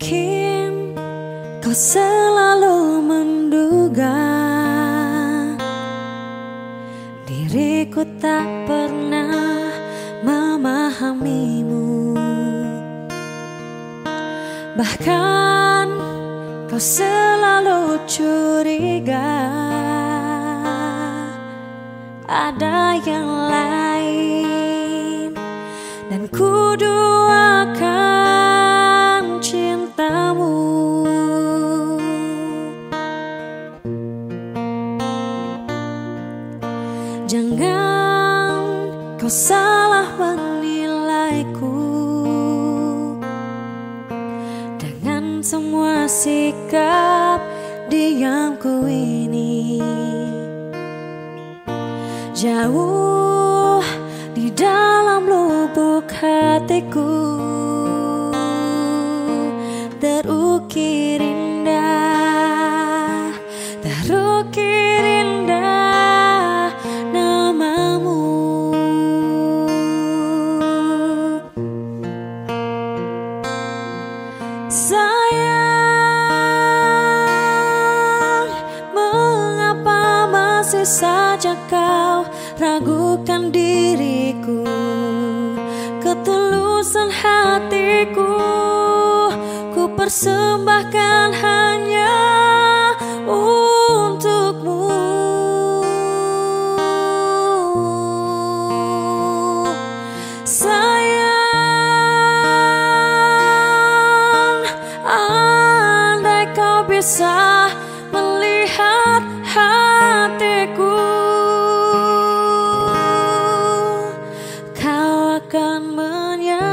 Mungkin kau selalu menduga Diriku tak pernah memahamimu. Bahkan kau selalu curiga Ada yang lain Dan ku Jangan kau salah menilaiku. Dengan semua sikap diamku ini. Jauh di dalam lubuk hatiku. Terukir indah Terukir indah Sayang Mengapa masih saja kau ragukan diriku? Ketulusan hatiku Ku persembahkan bisa melihat hatiku. Kau akan menyadari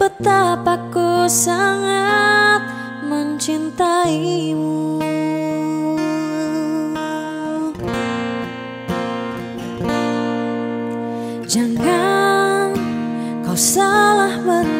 Betapa ku sangat mencintaimu. Jangan kau salah menilaiku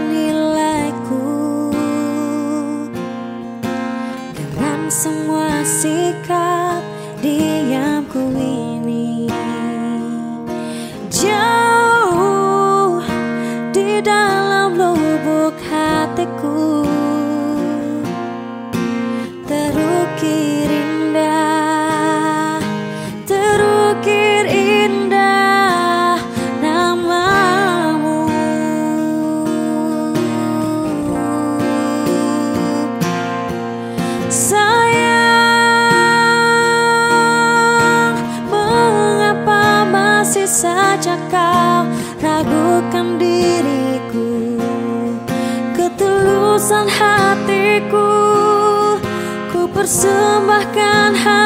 persembahkan hanya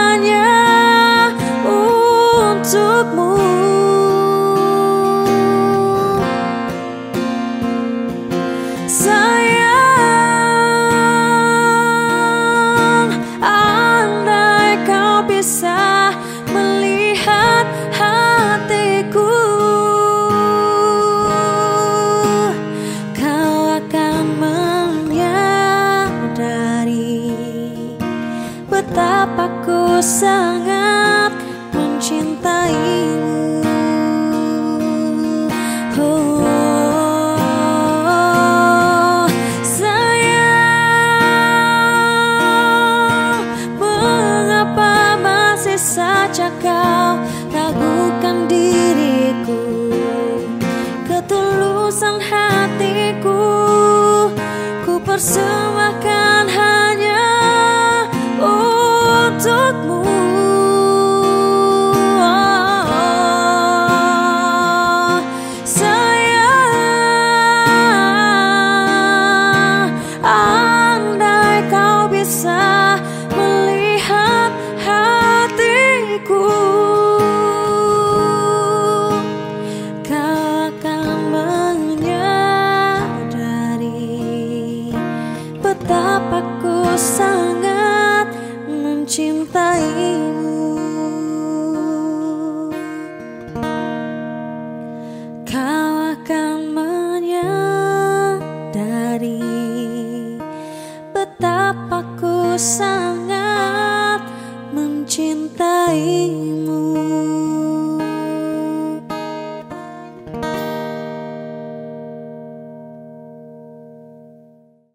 kau ragukan diriku Ketulusan hatiku. Ku persembahkan akan menyadari Betapa ku sangat mencintaimu